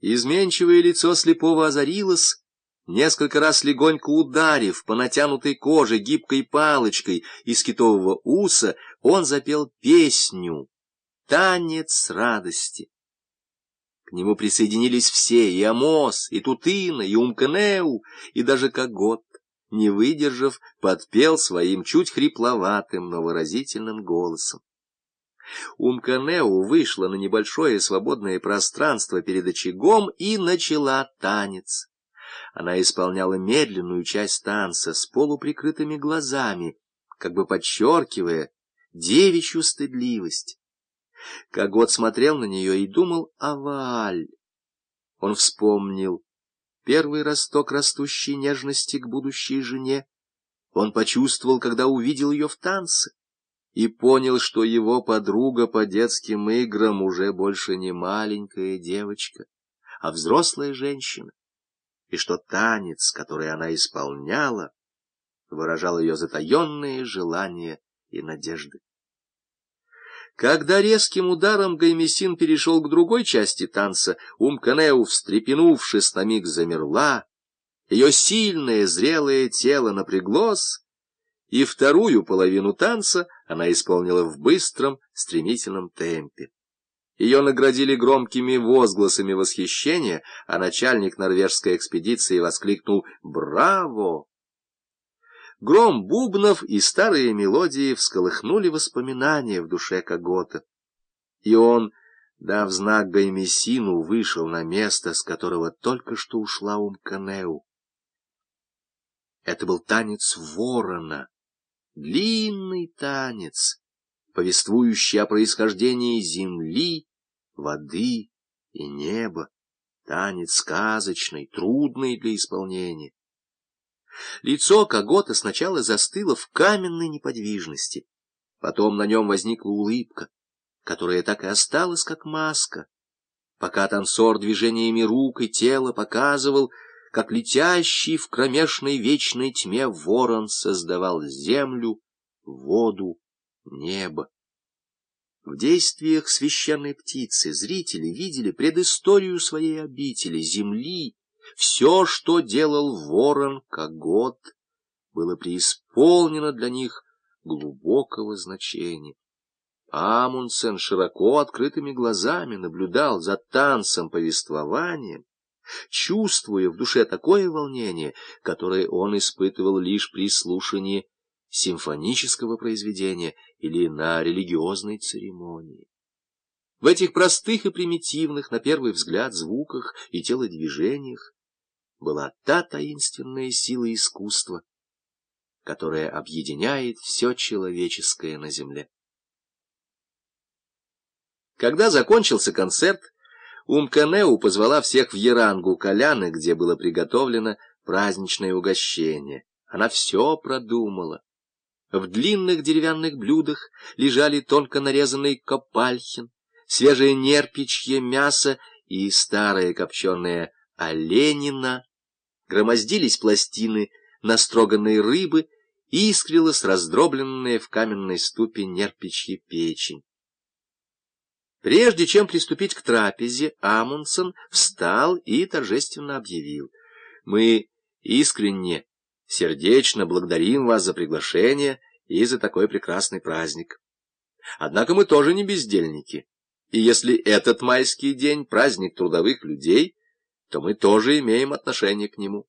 Изменчивое лицо слепого озарилось, несколько раз легонько ударив по натянутой коже гибкой палочкой из китового уса, он запел песню «Танец радости». К нему присоединились все, и Амос, и Тутына, и Умканеу, и даже Когот, не выдержав, подпел своим чуть хрипловатым, но выразительным голосом. Умканеу вышла на небольшое свободное пространство перед очагом и начала танец. Она исполняла медленную часть танца с полуприкрытыми глазами, как бы подчеркивая девичью стыдливость. Когот смотрел на нее и думал о Вааль. Он вспомнил первый росток растущей нежности к будущей жене. Он почувствовал, когда увидел ее в танце, и понял, что его подруга по детским играм уже больше не маленькая девочка, а взрослая женщина, и что танец, который она исполняла, выражал ее затаенные желания и надежды. Когда резким ударом Гаймесин перешел к другой части танца, Умканеу, встрепенувшись, на миг замерла, ее сильное зрелое тело напряглось, и вторую половину танца она исполнила в быстром, стремительном темпе. Ее наградили громкими возгласами восхищения, а начальник норвежской экспедиции воскликнул «Браво!». Гром бубнов и старые мелодии всколыхнули воспоминания в душе Когота. И он, дав знак Гаймесину, вышел на место, с которого только что ушла Умканеу. Это был танец ворона, длинный танец, повествующий о происхождении земли, воды и неба, танец сказочный, трудный для исполнения. Лицо Когота сначала застыло в каменной неподвижности, потом на нем возникла улыбка, которая так и осталась как маска, пока танцор движениями рук и тела показывал, как летящий в кромешной вечной тьме ворон создавал землю, воду, небо. В действиях священной птицы зрители видели предысторию своей обители, земли, все, что делал ворон Когот, было преисполнено для них глубокого значения. Амундсен широко открытыми глазами наблюдал за танцем повествования, чувствуя в душе такое волнение, которое он испытывал лишь при слушании симфонического произведения или на религиозной церемонии. В этих простых и примитивных, на первый взгляд, звуках и телодвижениях была та таинственная сила искусства, которая объединяет все человеческое на земле. Когда закончился концерт, Умканеу позвала всех в Ярангу Коляны, где было приготовлено праздничное угощение. Она все продумала. В длинных деревянных блюдах лежали тонко нарезанный копальхин, свежее нерпичье мясо и старое копченое оленина, громоздились пластины настроганной рыбы и искрилась раздробленная в каменной ступе нерпичья печень. Прежде чем приступить к трапезе, Амундсен встал и торжественно объявил. «Мы искренне, сердечно благодарим вас за приглашение и за такой прекрасный праздник. Однако мы тоже не бездельники, и если этот майский день — праздник трудовых людей, то мы тоже имеем отношение к нему.